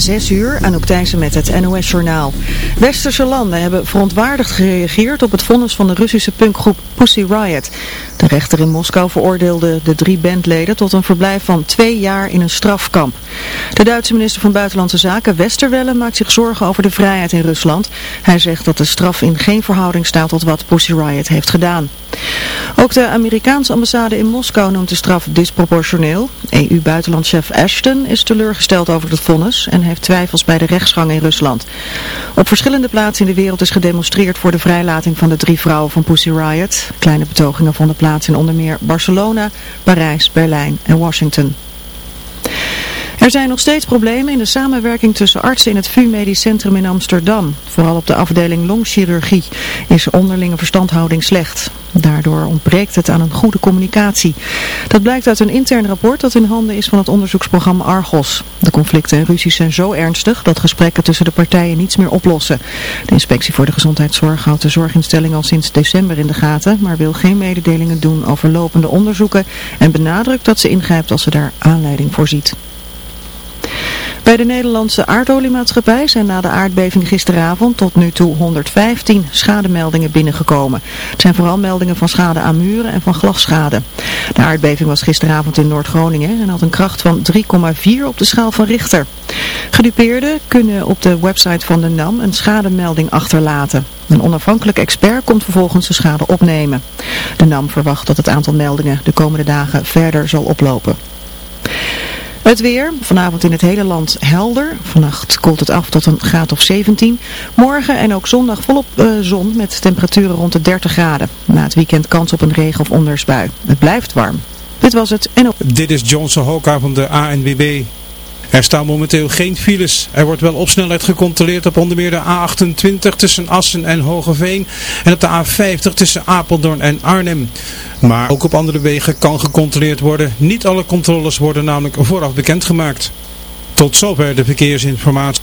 Zes uur, Anouk Thijssen met het NOS-journaal. Westerse landen hebben verontwaardigd gereageerd op het vonnis van de Russische punkgroep Pussy Riot. De rechter in Moskou veroordeelde de drie bandleden tot een verblijf van twee jaar in een strafkamp. De Duitse minister van Buitenlandse Zaken Westerwelle maakt zich zorgen over de vrijheid in Rusland. Hij zegt dat de straf in geen verhouding staat tot wat Pussy Riot heeft gedaan. Ook de Amerikaanse ambassade in Moskou noemt de straf disproportioneel. EU-buitenlandchef Ashton is teleurgesteld over het vonnis en heeft twijfels bij de rechtsgang in Rusland. Op verschillende plaatsen in de wereld is gedemonstreerd voor de vrijlating van de drie vrouwen van Pussy Riot. Kleine betogingen vonden plaats in onder meer Barcelona, Parijs, Berlijn en Washington. Er zijn nog steeds problemen in de samenwerking tussen artsen in het VU Medisch Centrum in Amsterdam. Vooral op de afdeling longchirurgie is onderlinge verstandhouding slecht. Daardoor ontbreekt het aan een goede communicatie. Dat blijkt uit een intern rapport dat in handen is van het onderzoeksprogramma Argos. De conflicten en ruzies zijn zo ernstig dat gesprekken tussen de partijen niets meer oplossen. De inspectie voor de gezondheidszorg houdt de zorginstelling al sinds december in de gaten, maar wil geen mededelingen doen over lopende onderzoeken en benadrukt dat ze ingrijpt als ze daar aanleiding voor ziet. Bij de Nederlandse aardoliemaatschappij zijn na de aardbeving gisteravond tot nu toe 115 schademeldingen binnengekomen. Het zijn vooral meldingen van schade aan muren en van glasschade. De aardbeving was gisteravond in Noord-Groningen en had een kracht van 3,4 op de schaal van Richter. Gedupeerden kunnen op de website van de NAM een schademelding achterlaten. Een onafhankelijk expert komt vervolgens de schade opnemen. De NAM verwacht dat het aantal meldingen de komende dagen verder zal oplopen. Het weer, vanavond in het hele land helder. Vannacht koelt het af tot een graad of 17. Morgen en ook zondag volop uh, zon met temperaturen rond de 30 graden. Na het weekend kans op een regen- of ondersbui. Het blijft warm. Dit was het en. Dit is Johnson Hoka van de ANWB. Er staan momenteel geen files. Er wordt wel op snelheid gecontroleerd op onder meer de A28 tussen Assen en Hogeveen en op de A50 tussen Apeldoorn en Arnhem. Maar ook op andere wegen kan gecontroleerd worden. Niet alle controles worden namelijk vooraf bekendgemaakt. Tot zover de verkeersinformatie.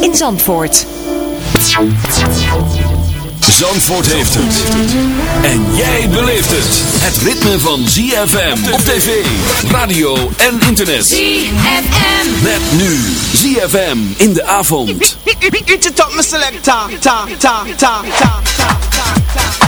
in Zandvoort. Zandvoort heeft het. En jij beleeft het. Het ritme van ZFM op tv, radio en internet. ZFM. Met nu ZFM in de avond. It's top, selector. Ta, ta, ta, ta, ta, ta, ta.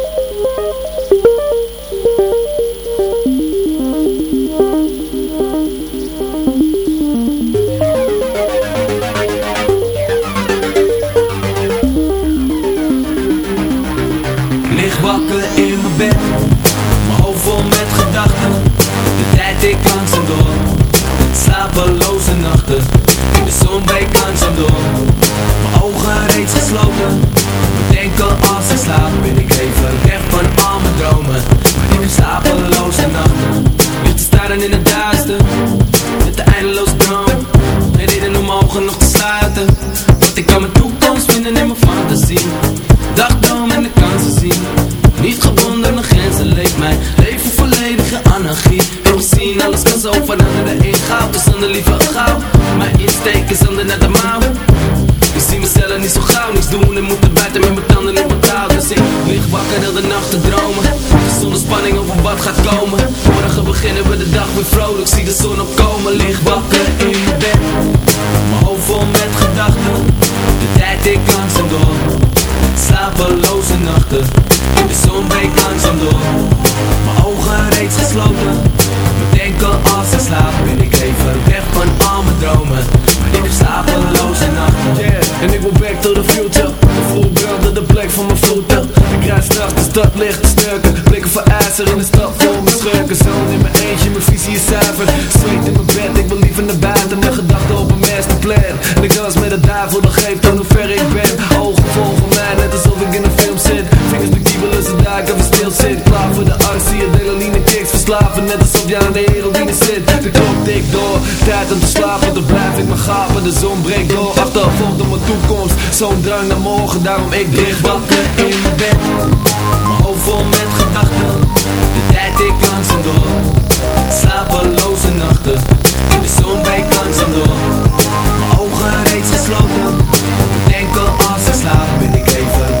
De zon breekt langzaam door, mijn ogen reeds gesloten. Bedenken als ik slaap, ben ik even weg van al mijn dromen. Maar ik heb slapeloze nachten, ligt te staren in het duister. Gaat komen. Morgen beginnen we de dag weer vrolijk. Zie de zon opkomen Lig wakker in mijn bed. Mijn hoofd vol met gedachten. De tijd ik langzaam door. Slapeloze nachten. De zon breekt langzaam door. Mijn ogen reeds gesloten. Bedenken als ik slaap Ben ik even weg van al mijn dromen. Maar ik heb slapeloze nachten. Yeah, en ik wil back to the future. Vol branden de plek van mijn voeten. Ik rijd straks de stad licht te Blikken voor ijzer in de stad masterplan. En ik dans met de duivel, dat geeft aan hoe ver ik ben. Ogen volgen mij, net alsof ik in een film zit. Vingers de kiebelen, ze duiken, we stil zit. Klaar voor de actie, adrenaline kicks Verslaven, net alsof je aan de heroïne zit. De klok tikt door, tijd om te slapen Dan blijf ik maar gapen, de zon breekt door. Achtervolgd op mijn toekomst, zo'n drang naar morgen Daarom ik lig wakker in mijn bed. Mijn hoofd vol met gedachten De tijd ik langzaam door. Slapeloze nachten De zon breekt langzaam door. Ogen reeds gesloten. Bedenken als ik slaap Ben ik even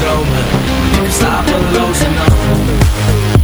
dromen. Ik heb slapeloze nachten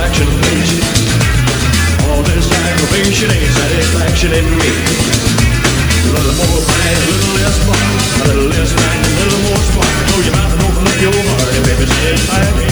action, please. All this aggravation ain't satisfaction in me. A little more bite, a little less bark, a little less bite, a little more spark. Close your mouth and open up your heart, and baby, satisfy me.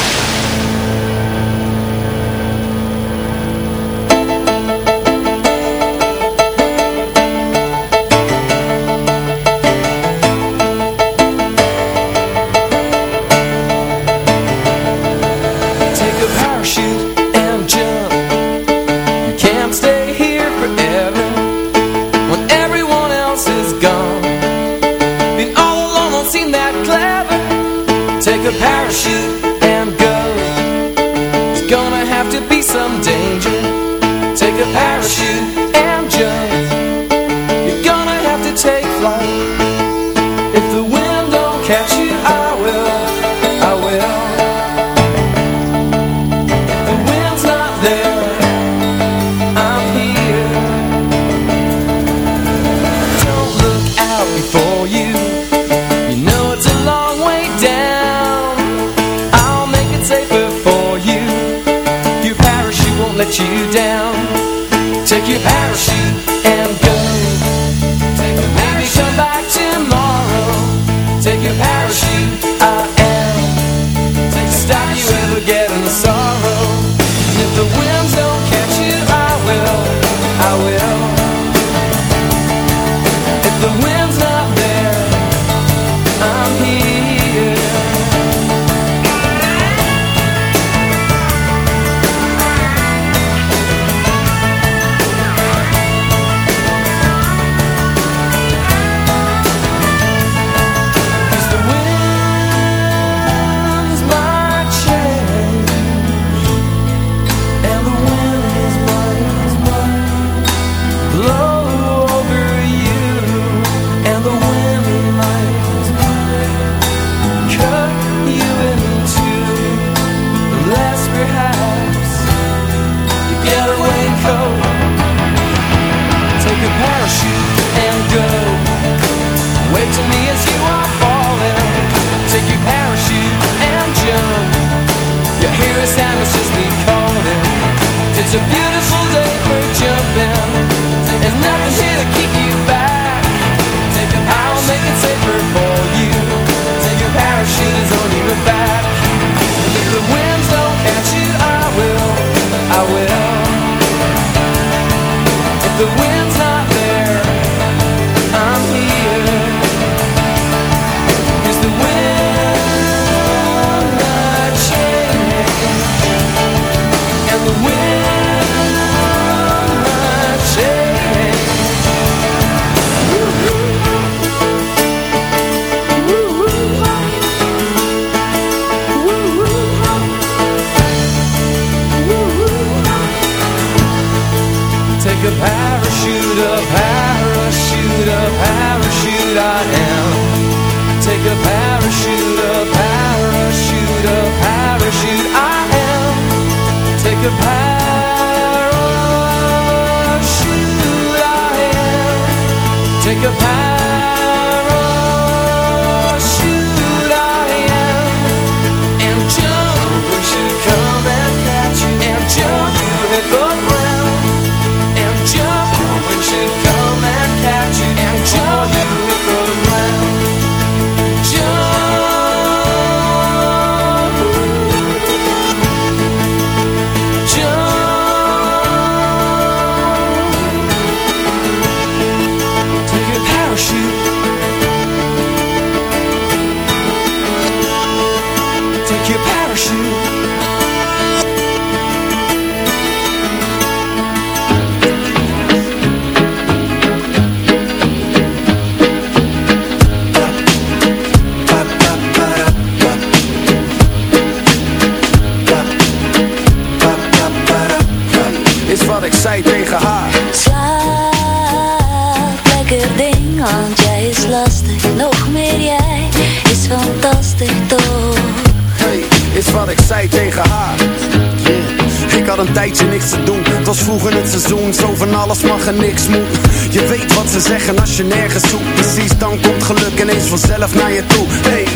Niks te doen. Het was vroeg in het seizoen, zo van alles mag en niks moet. Je weet wat ze zeggen als je nergens zoekt. Precies, dan komt geluk ineens vanzelf naar je toe. Hey,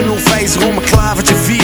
een onwijzer om een klavertje vier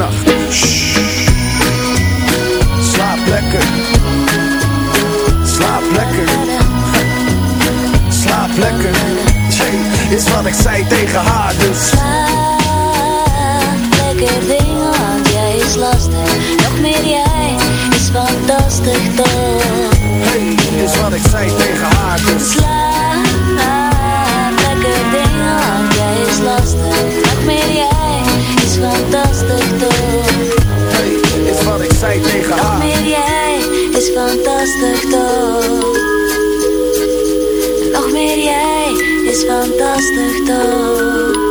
Slaap lekker. Slaap lekker. Slaap lekker. Is wat ik zei tegen haar dus fantastisch toch? Nog meer jij is fantastisch toch?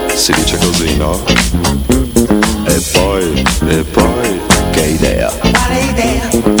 si dice così, no? E poi, e poi, che idea, Quale idea?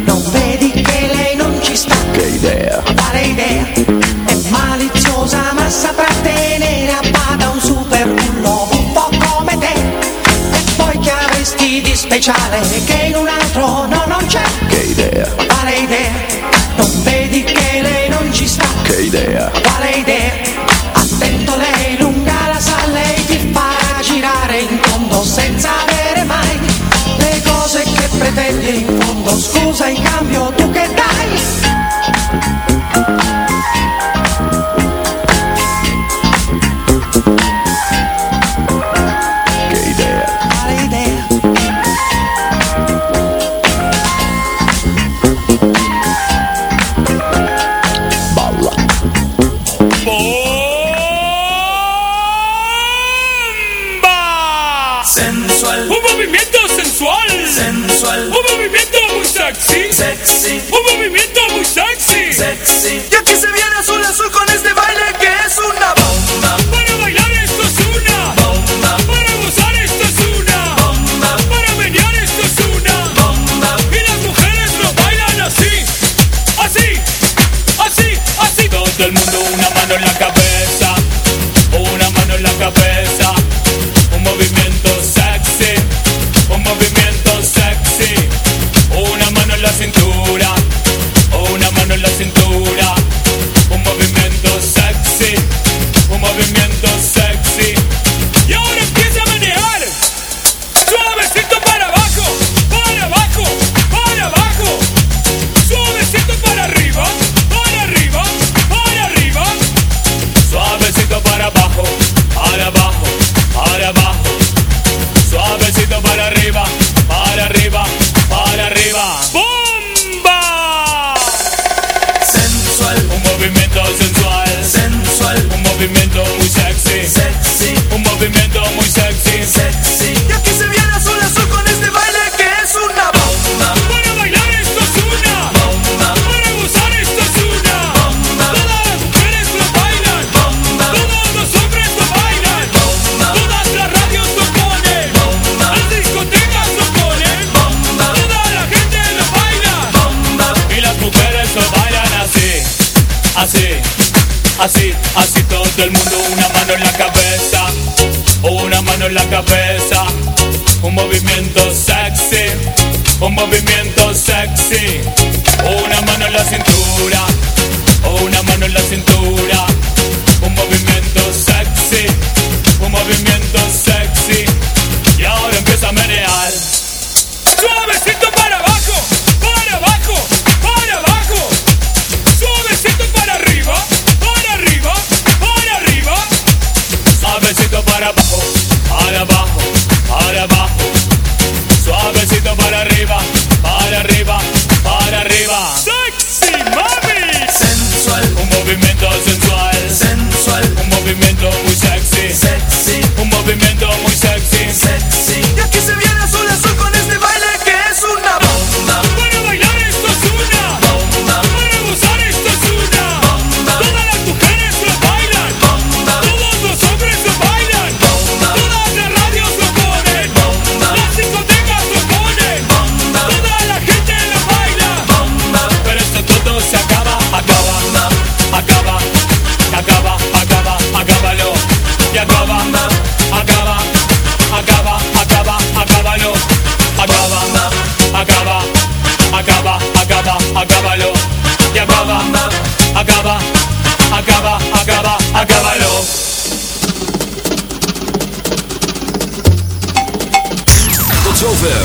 è maliziosa ma saprà tenere a bada un super un po' come te. E poi che avresti di speciale? Che así, así todo el mundo Una mano en la cabeza, una mano en la cabeza. Un movimiento sexy, un movimiento sexy. Una mano en la cintura, una mano en la cintura.